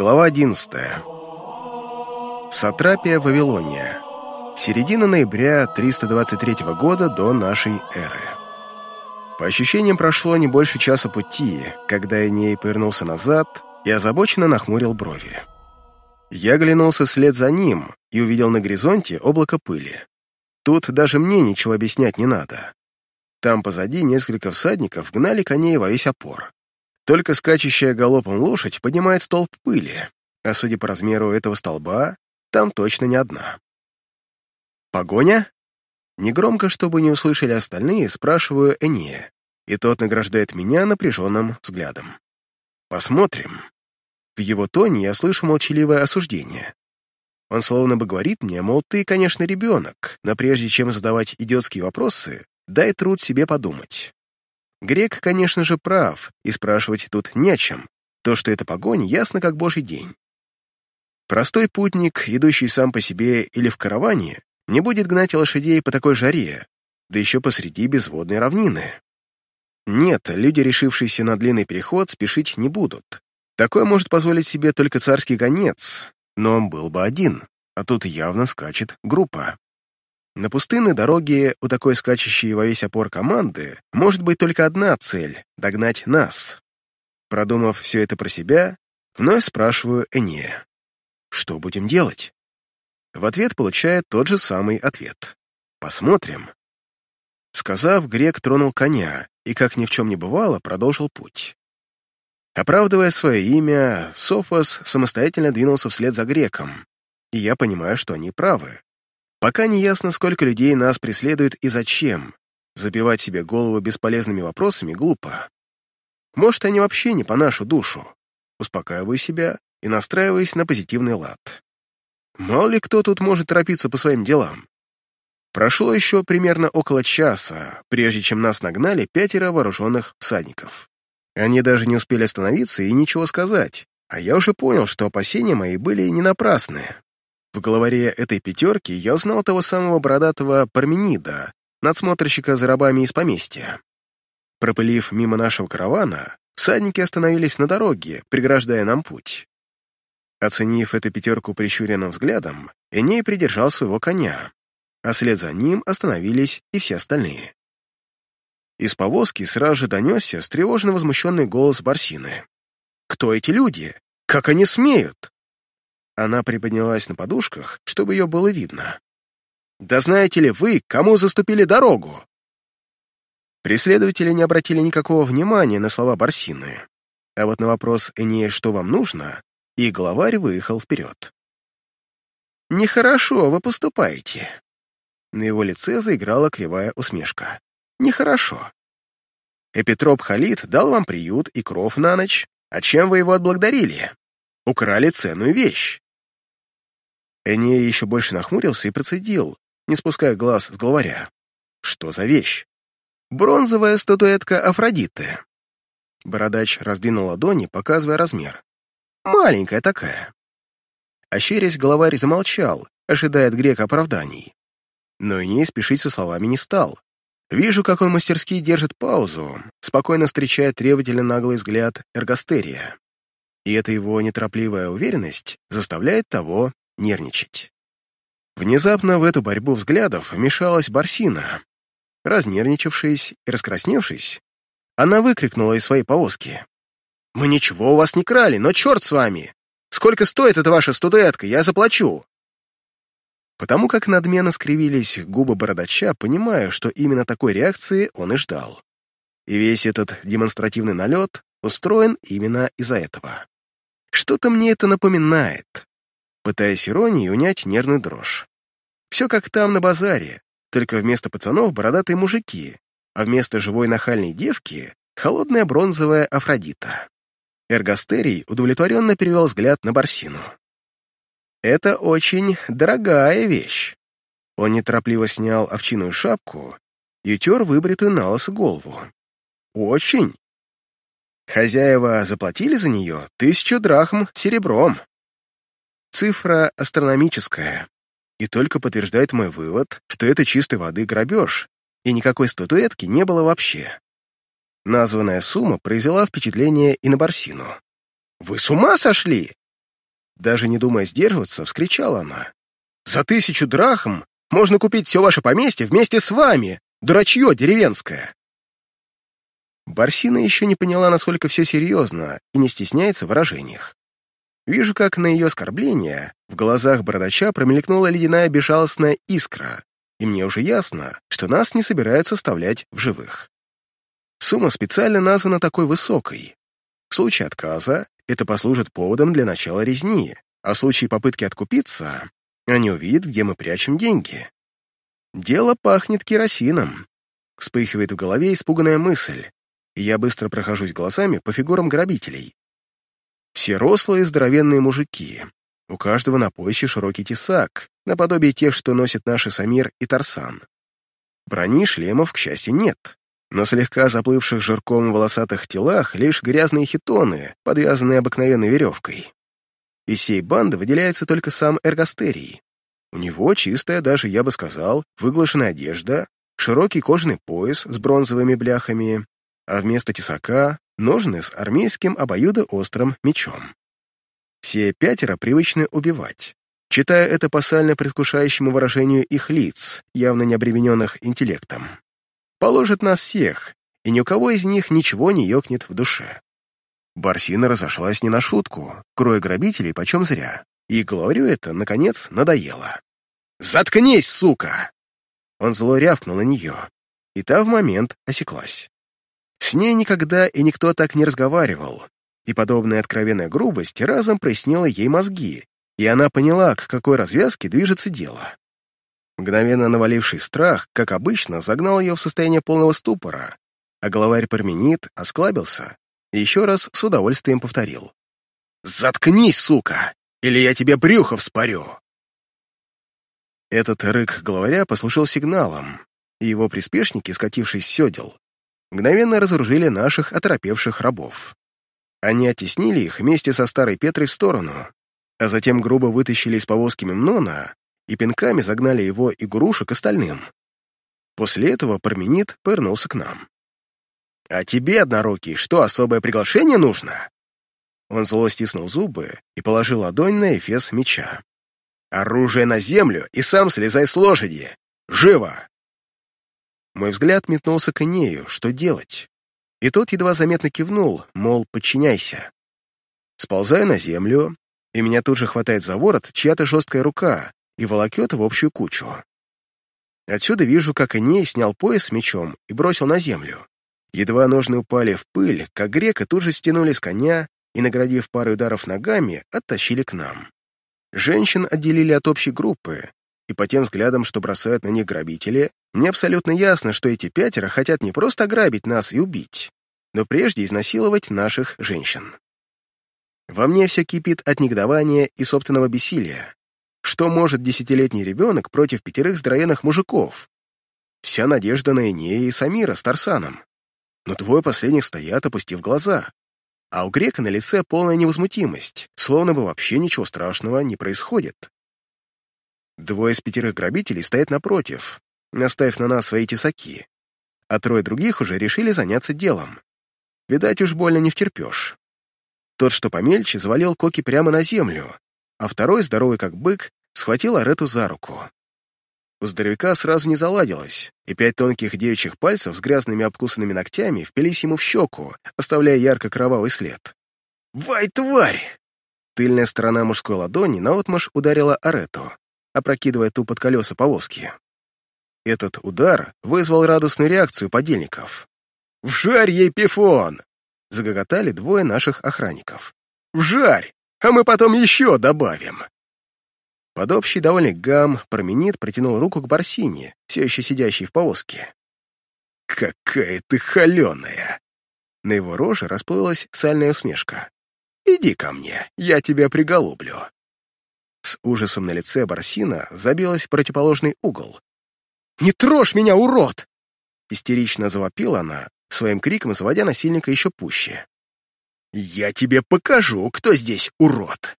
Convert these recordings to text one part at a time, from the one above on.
Глава 11. Сатрапия Вавилония. Середина ноября 323 года до нашей эры. По ощущениям, прошло не больше часа пути, когда Эней повернулся назад и озабоченно нахмурил брови. Я глянулся вслед за ним и увидел на горизонте облако пыли. Тут даже мне ничего объяснять не надо. Там позади несколько всадников гнали коней во весь опор. Только скачущая галопом лошадь поднимает столб пыли, а судя по размеру этого столба, там точно не одна. «Погоня?» Негромко, чтобы не услышали остальные, спрашиваю Энея, и тот награждает меня напряженным взглядом. «Посмотрим». В его тоне я слышу молчаливое осуждение. Он словно бы говорит мне, мол, ты, конечно, ребенок, но прежде чем задавать идиотские вопросы, дай труд себе подумать. Грек, конечно же, прав, и спрашивать тут не о чем. То, что это погонь, ясно как божий день. Простой путник, идущий сам по себе или в караване, не будет гнать лошадей по такой жаре, да еще посреди безводной равнины. Нет, люди, решившиеся на длинный переход, спешить не будут. Такое может позволить себе только царский гонец, но он был бы один, а тут явно скачет группа. На пустынной дороге у такой скачущей во весь опор команды может быть только одна цель — догнать нас. Продумав все это про себя, вновь спрашиваю Энея. Что будем делать? В ответ получает тот же самый ответ. Посмотрим. Сказав, грек тронул коня и, как ни в чем не бывало, продолжил путь. Оправдывая свое имя, Софос самостоятельно двинулся вслед за греком, и я понимаю, что они правы. Пока не ясно, сколько людей нас преследует и зачем. Забивать себе голову бесполезными вопросами глупо. Может, они вообще не по нашу душу. Успокаиваю себя и настраиваюсь на позитивный лад. Мало ли кто тут может торопиться по своим делам. Прошло еще примерно около часа, прежде чем нас нагнали пятеро вооруженных всадников. Они даже не успели остановиться и ничего сказать, а я уже понял, что опасения мои были не напрасны. В главаре этой пятерки я узнал того самого бородатого Парменида, надсмотрщика за рабами из поместья. Пропылив мимо нашего каравана, всадники остановились на дороге, преграждая нам путь. Оценив эту пятерку прищуренным взглядом, Эней придержал своего коня, а след за ним остановились и все остальные. Из повозки сразу же донесся встревоженно возмущенный голос Барсины. «Кто эти люди? Как они смеют?» Она приподнялась на подушках, чтобы ее было видно. «Да знаете ли вы, кому заступили дорогу?» Преследователи не обратили никакого внимания на слова Барсины, а вот на вопрос Энея «что вам нужно?» и главарь выехал вперед. «Нехорошо вы поступаете». На его лице заиграла кривая усмешка. «Нехорошо. Эпитроп Халид дал вам приют и кров на ночь, а чем вы его отблагодарили? Украли ценную вещь. Энея еще больше нахмурился и процедил, не спуская глаз с главаря. Что за вещь? Бронзовая статуэтка Афродиты. Бородач раздвинул ладони, показывая размер. Маленькая такая. Ощерясь, главарь замолчал, ожидая от грека оправданий. Но и не спешить со словами не стал. Вижу, как он мастерски держит паузу, спокойно встречая требовательно наглый взгляд эргостерия. И эта его неторопливая уверенность заставляет того нервничать. Внезапно в эту борьбу взглядов вмешалась Барсина. Разнервничавшись и раскрасневшись, она выкрикнула из своей повозки. «Мы ничего у вас не крали, но черт с вами! Сколько стоит эта ваша статуэтка, я заплачу!» Потому как надменно скривились губы бородача, понимая, что именно такой реакции он и ждал. И весь этот демонстративный налет устроен именно из-за этого. Что-то мне это напоминает пытаясь иронией унять нервную дрожь. Все как там на базаре, только вместо пацанов бородатые мужики, а вместо живой нахальной девки — холодная бронзовая Афродита. Эргостерий удовлетворенно перевел взгляд на Барсину. «Это очень дорогая вещь». Он неторопливо снял овчиную шапку и утер выбритую на голову. «Очень. Хозяева заплатили за нее тысячу драхм серебром». Цифра астрономическая, и только подтверждает мой вывод, что это чистой воды грабеж, и никакой статуэтки не было вообще. Названная сумма произвела впечатление и на Барсину. «Вы с ума сошли?» Даже не думая сдерживаться, вскричала она. «За тысячу драхм можно купить все ваше поместье вместе с вами, дурачье деревенское!» Барсина еще не поняла, насколько все серьезно, и не стесняется в выражениях. Вижу, как на ее оскорбление в глазах бородача промелькнула ледяная безжалостная искра, и мне уже ясно, что нас не собираются оставлять в живых. Сумма специально названа такой высокой. В случае отказа это послужит поводом для начала резни, а в случае попытки откупиться они увидят, где мы прячем деньги. Дело пахнет керосином. Вспыхивает в голове испуганная мысль, и я быстро прохожусь глазами по фигурам грабителей. Все рослые здоровенные мужики. У каждого на поясе широкий тесак, наподобие тех, что носят наши Самир и Тарсан. Брони шлемов, к счастью, нет. На слегка заплывших жирком волосатых телах лишь грязные хитоны, подвязанные обыкновенной веревкой. Из всей банды выделяется только сам Эргостерий. У него чистая, даже, я бы сказал, выглаженная одежда, широкий кожаный пояс с бронзовыми бляхами, а вместо тесака — ножны с армейским обоюдоострым мечом. Все пятеро привычны убивать, читая это по сально предвкушающему выражению их лиц, явно не обремененных интеллектом положит нас всех, и ни у кого из них ничего не ёкнет в душе. Барсина разошлась не на шутку, кроя грабителей почем зря, и говорю это, наконец, надоело. «Заткнись, сука!» Он зло рявкнул на нее, и та в момент осеклась. С ней никогда и никто так не разговаривал, и подобная откровенная грубость разом прояснила ей мозги, и она поняла, к какой развязке движется дело. Мгновенно наваливший страх, как обычно, загнал ее в состояние полного ступора, а главарь Парменид осклабился и еще раз с удовольствием повторил. «Заткнись, сука, или я тебе брюхо вспорю!» Этот рык главаря послужил сигналом, и его приспешники, скатившись с седел, мгновенно разоружили наших оторопевших рабов. Они оттеснили их вместе со старой Петрой в сторону, а затем грубо вытащили из повозки Мемнона и пинками загнали его и Гуруша к остальным. После этого Парменид повернулся к нам. «А тебе, однорукий, что, особое приглашение нужно?» Он зло стиснул зубы и положил ладонь на эфес меча. «Оружие на землю и сам слезай с лошади! Живо!» Мой взгляд метнулся к Инею, что делать? И тот едва заметно кивнул, мол, подчиняйся. Сползаю на землю, и меня тут же хватает за ворот чья-то жесткая рука, и волокет в общую кучу. Отсюда вижу, как Эней снял пояс с мечом и бросил на землю. Едва ножны упали в пыль, как грека тут же стянули с коня и, наградив пару ударов ногами, оттащили к нам. Женщин отделили от общей группы, и по тем взглядам, что бросают на них грабители, мне абсолютно ясно, что эти пятеро хотят не просто ограбить нас и убить, но прежде изнасиловать наших женщин. Во мне все кипит от негодования и собственного бессилия. Что может десятилетний ребенок против пятерых здоровенных мужиков? Вся надежда на Энея и Самира с Тарсаном. Но двое последних стоят, опустив глаза. А у грека на лице полная невозмутимость, словно бы вообще ничего страшного не происходит. Двое из пятерых грабителей стоят напротив, наставив на нас свои тесаки, а трое других уже решили заняться делом. Видать, уж больно не втерпешь. Тот, что помельче, завалил Коки прямо на землю, а второй, здоровый как бык, схватил Арету за руку. У здоровяка сразу не заладилось, и пять тонких девичьих пальцев с грязными обкусанными ногтями впились ему в щеку, оставляя ярко-кровавый след. «Вай, тварь!» Тыльная сторона мужской ладони наотмашь ударила Арету, опрокидывая ту под колеса повозки. Этот удар вызвал радостную реакцию подельников. «Вжарь ей пифон!» — загоготали двое наших охранников. «Вжарь! а мы потом еще добавим». Под общий довольный гам променит протянул руку к Барсине, все еще сидящей в повозке. «Какая ты холеная!» На его роже расплылась сальная усмешка. «Иди ко мне, я тебя приголублю». С ужасом на лице Барсина забилась в противоположный угол. «Не трожь меня, урод!» Истерично завопила она, своим криком заводя насильника еще пуще. «Я тебе покажу, кто здесь урод!»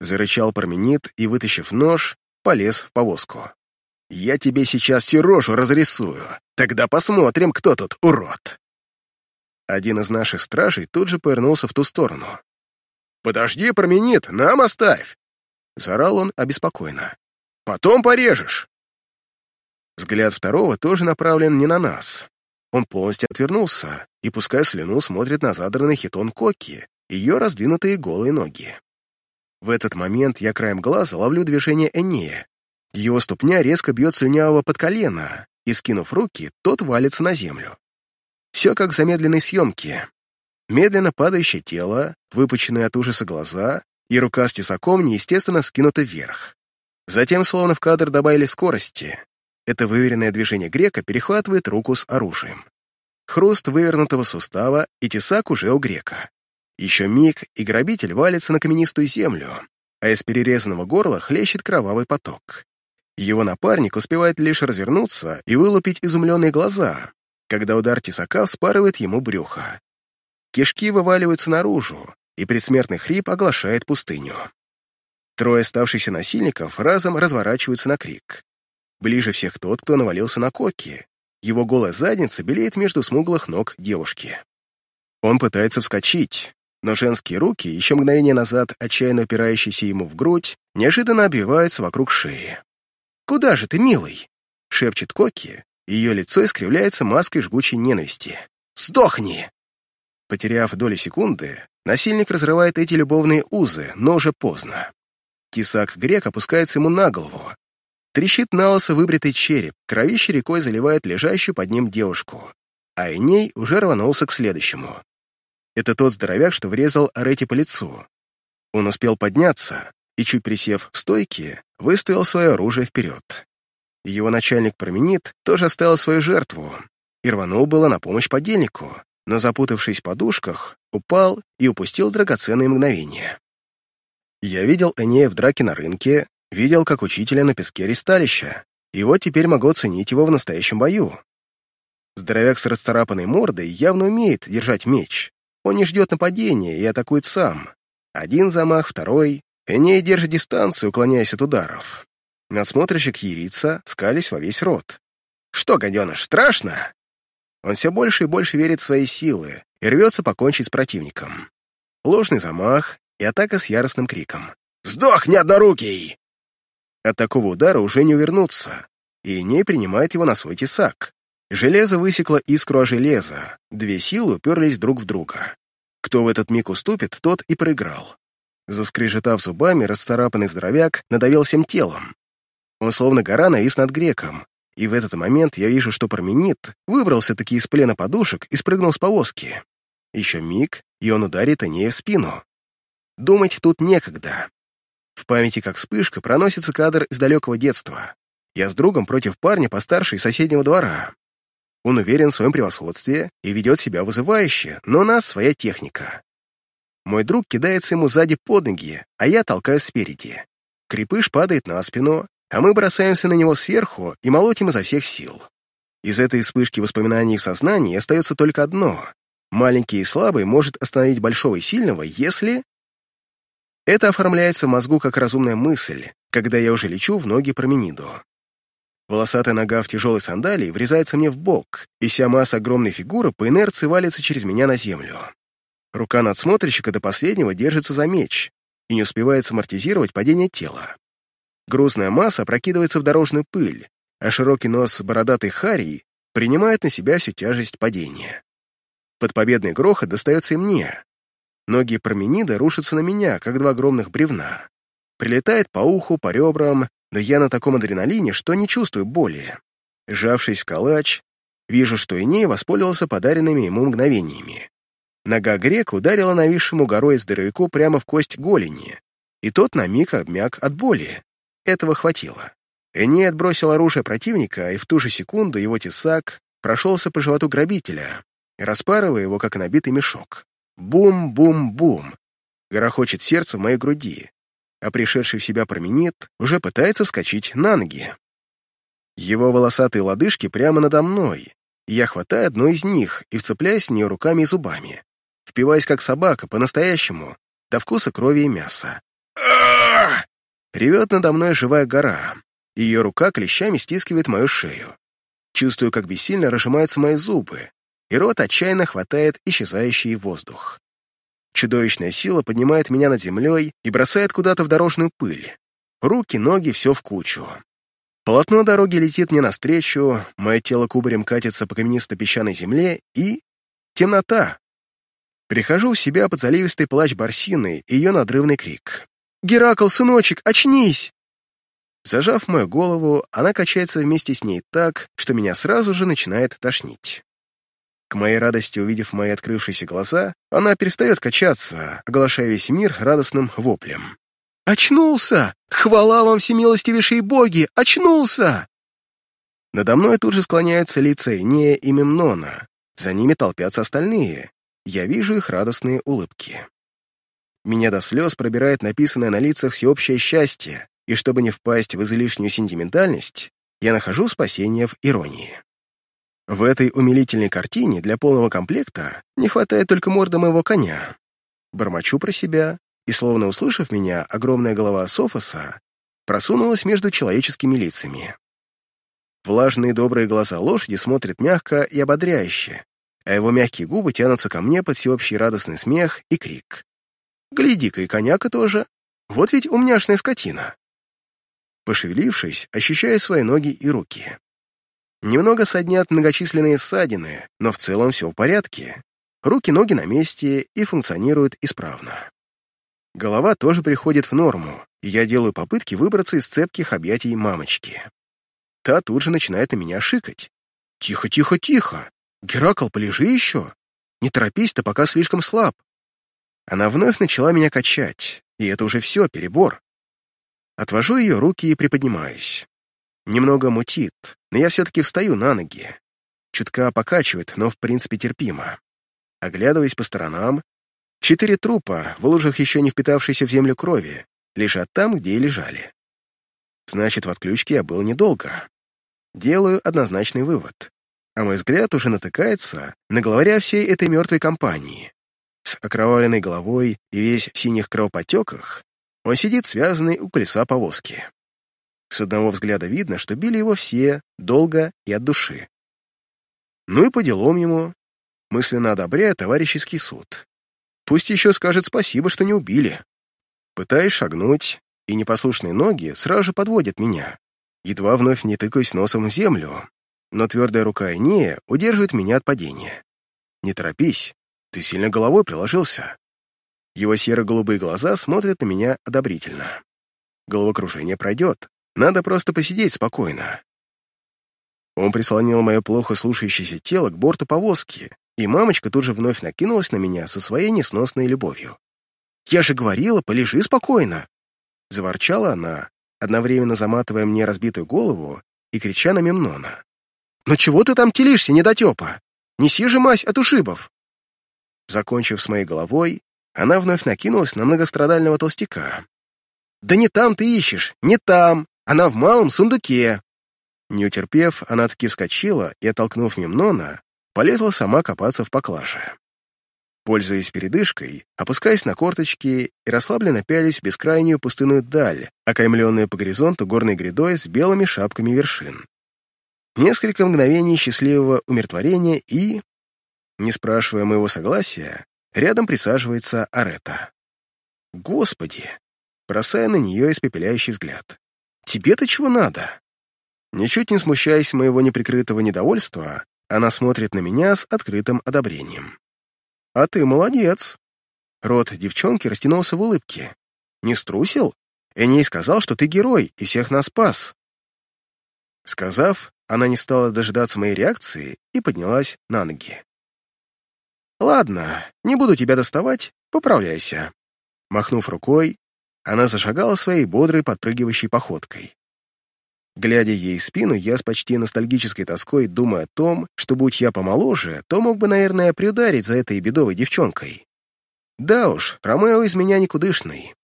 Зарычал Парменид и, вытащив нож, полез в повозку. «Я тебе сейчас всю рожу разрисую, тогда посмотрим, кто тут урод!» Один из наших стражей тут же повернулся в ту сторону. «Подожди, променит, нам оставь!» Заорал он обеспокоенно. «Потом порежешь!» Взгляд второго тоже направлен не на нас. Он полностью отвернулся и, пуская слюну, смотрит на задранный хитон Коки, ее раздвинутые голые ноги. В этот момент я краем глаза ловлю движение Энея. Его ступня резко бьет слюнявого под колено, и, скинув руки, тот валится на землю. Все как в замедленной съемке. Медленно падающее тело, выпученные от ужаса глаза, и рука с тесаком неестественно скинута вверх. Затем, словно в кадр добавили скорости, это выверенное движение грека перехватывает руку с оружием. Хруст вывернутого сустава, и тесак уже у грека. Еще миг, и грабитель валится на каменистую землю, а из перерезанного горла хлещет кровавый поток. Его напарник успевает лишь развернуться и вылупить изумленные глаза, когда удар тесака вспарывает ему брюхо. Кишки вываливаются наружу, и предсмертный хрип оглашает пустыню. Трое оставшихся насильников разом разворачиваются на крик. Ближе всех тот, кто навалился на Коки. Его голая задница белеет между смуглых ног девушки. Он пытается вскочить, но женские руки, еще мгновение назад отчаянно упирающиеся ему в грудь, неожиданно обвиваются вокруг шеи. «Куда же ты, милый?» — шепчет Коки, и ее лицо искривляется маской жгучей ненависти. «Сдохни!» Потеряв доли секунды, насильник разрывает эти любовные узы, но уже поздно. Тесак грек опускается ему на голову, Трещит на лосо выбритый череп, кровище рекой заливает лежащую под ним девушку, а Эней уже рванулся к следующему. Это тот здоровяк, что врезал Арети по лицу. Он успел подняться и, чуть присев в стойке, выставил свое оружие вперед. Его начальник променит тоже оставил свою жертву и рванул было на помощь подельнику, но, запутавшись в подушках, упал и упустил драгоценные мгновения. Я видел Энея в драке на рынке Видел, как учителя на песке ристалища, и вот теперь могу оценить его в настоящем бою. Здоровяк с расцарапанной мордой явно умеет держать меч. Он не ждет нападения и атакует сам. Один замах, второй. Эней держит дистанцию, уклоняясь от ударов. Надсмотрщик ерится, скались во весь рот. «Что, гаденыш, страшно?» Он все больше и больше верит в свои силы и рвется покончить с противником. Ложный замах и атака с яростным криком. «Сдохни, однорукий!» От такого удара уже не увернуться, и не принимает его на свой тесак. Железо высекло искру о железо, две силы уперлись друг в друга. Кто в этот миг уступит, тот и проиграл. Заскрежетав зубами, расцарапанный здоровяк надавил всем телом. Он словно гора навис над греком, и в этот момент я вижу, что променит, выбрался-таки из плена подушек и спрыгнул с повозки. Еще миг, и он ударит Анея в спину. Думать тут некогда. В памяти, как вспышка, проносится кадр из далекого детства. Я с другом против парня постарше из соседнего двора. Он уверен в своем превосходстве и ведет себя вызывающе, но у нас своя техника. Мой друг кидается ему сзади под ноги, а я толкаю спереди. Крепыш падает на спину, а мы бросаемся на него сверху и молотим изо всех сил. Из этой вспышки воспоминаний в сознании остается только одно. Маленький и слабый может остановить большого и сильного, если это оформляется в мозгу как разумная мысль, когда я уже лечу в ноги промениду. Волосатая нога в тяжелой сандалии врезается мне в бок, и вся масса огромной фигуры по инерции валится через меня на землю. Рука надсмотрщика до последнего держится за меч и не успевает самортизировать падение тела. Грузная масса опрокидывается в дорожную пыль, а широкий нос бородатой Харии принимает на себя всю тяжесть падения. Под победный грохот достается и мне, Ноги променида рушатся на меня, как два огромных бревна. Прилетает по уху, по ребрам, но я на таком адреналине, что не чувствую боли. Сжавшись в калач, вижу, что Иней воспользовался подаренными ему мгновениями. Нога грека ударила нависшему горой здоровяку прямо в кость голени, и тот на миг обмяк от боли. Этого хватило. Эней отбросил оружие противника, и в ту же секунду его тесак прошелся по животу грабителя, распарывая его, как набитый мешок. Бум-бум-бум. Горохочет сердце в моей груди, а пришедший в себя променит уже пытается вскочить на ноги. Его волосатые лодыжки прямо надо мной, и я хватаю одну из них и вцепляюсь в нее руками и зубами, впиваясь как собака, по-настоящему, до вкуса крови и мяса. Ревет надо мной живая гора, ее рука клещами стискивает мою шею. Чувствую, как бессильно разжимаются мои зубы, и рот отчаянно хватает исчезающий воздух. Чудовищная сила поднимает меня над землей и бросает куда-то в дорожную пыль. Руки, ноги, все в кучу. Полотно дороги летит мне навстречу, мое тело кубарем катится по каменисто-песчаной земле и... темнота. Прихожу в себя под заливистый плач Барсины и ее надрывный крик. «Геракл, сыночек, очнись!» Зажав мою голову, она качается вместе с ней так, что меня сразу же начинает тошнить. К моей радости, увидев мои открывшиеся глаза, она перестает качаться, оглашая весь мир радостным воплем. «Очнулся! Хвала вам, всемилостивейшие боги! Очнулся!» Надо мной тут же склоняются лица Инея и Мемнона. За ними толпятся остальные. Я вижу их радостные улыбки. Меня до слез пробирает написанное на лицах всеобщее счастье, и чтобы не впасть в излишнюю сентиментальность, я нахожу спасение в иронии. В этой умилительной картине для полного комплекта не хватает только морда моего коня. Бормочу про себя, и, словно услышав меня, огромная голова Софоса просунулась между человеческими лицами. Влажные добрые глаза лошади смотрят мягко и ободряюще, а его мягкие губы тянутся ко мне под всеобщий радостный смех и крик. «Гляди-ка, и коняка тоже! Вот ведь умняшная скотина!» Пошевелившись, ощущаю свои ноги и руки. Немного соднят многочисленные ссадины, но в целом все в порядке. Руки-ноги на месте и функционируют исправно. Голова тоже приходит в норму, и я делаю попытки выбраться из цепких объятий мамочки. Та тут же начинает на меня шикать. «Тихо, тихо, тихо! Геракл, полежи еще! Не торопись, ты пока слишком слаб!» Она вновь начала меня качать, и это уже все, перебор. Отвожу ее руки и приподнимаюсь. Немного мутит, но я все-таки встаю на ноги. Чутка покачивает, но в принципе терпимо. Оглядываясь по сторонам, четыре трупа, в лужах еще не впитавшейся в землю крови, лежат там, где и лежали. Значит, в отключке я был недолго. Делаю однозначный вывод. А мой взгляд уже натыкается на главаря всей этой мертвой компании. С окровавленной головой и весь в синих кровопотеках он сидит связанный у колеса повозки. С одного взгляда видно, что били его все, долго и от души. Ну и по делам ему, мысленно одобряя товарищеский суд. Пусть еще скажет спасибо, что не убили. Пытаюсь шагнуть, и непослушные ноги сразу же подводят меня. Едва вновь не тыкаюсь носом в землю, но твердая рука Инея удерживает меня от падения. «Не торопись, ты сильно головой приложился. Его серо-голубые глаза смотрят на меня одобрительно. Головокружение пройдет. Надо просто посидеть спокойно. Он прислонил мое плохо слушающееся тело к борту повозки, и мамочка тут же вновь накинулась на меня со своей несносной любовью. «Я же говорила, полежи спокойно!» Заворчала она, одновременно заматывая мне разбитую голову и крича на Мемнона. «Но чего ты там телишься, недотепа? Неси же мазь от ушибов!» Закончив с моей головой, она вновь накинулась на многострадального толстяка. «Да не там ты ищешь, не там! Она в малом сундуке!» Не утерпев, она таки вскочила и, оттолкнув Мемнона, полезла сама копаться в поклаже. Пользуясь передышкой, опускаясь на корточки и расслабленно пялись в бескрайнюю пустынную даль, окаймленную по горизонту горной грядой с белыми шапками вершин. Несколько мгновений счастливого умиротворения и, не спрашивая моего согласия, Рядом присаживается Арета. «Господи!» бросая на нее испепеляющий взгляд. «Тебе-то чего надо?» Ничуть не смущаясь моего неприкрытого недовольства, она смотрит на меня с открытым одобрением. «А ты молодец!» Рот девчонки растянулся в улыбке. «Не струсил? Эней сказал, что ты герой и всех нас спас!» Сказав, она не стала дожидаться моей реакции и поднялась на ноги. «Ладно, не буду тебя доставать, поправляйся». Махнув рукой, она зашагала своей бодрой подпрыгивающей походкой. Глядя ей в спину, я с почти ностальгической тоской думаю о том, что будь я помоложе, то мог бы, наверное, приударить за этой бедовой девчонкой. Да уж, Ромео из меня никудышный.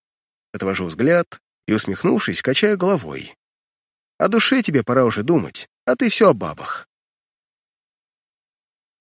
Отвожу взгляд и, усмехнувшись, качаю головой. О душе тебе пора уже думать, а ты все о бабах.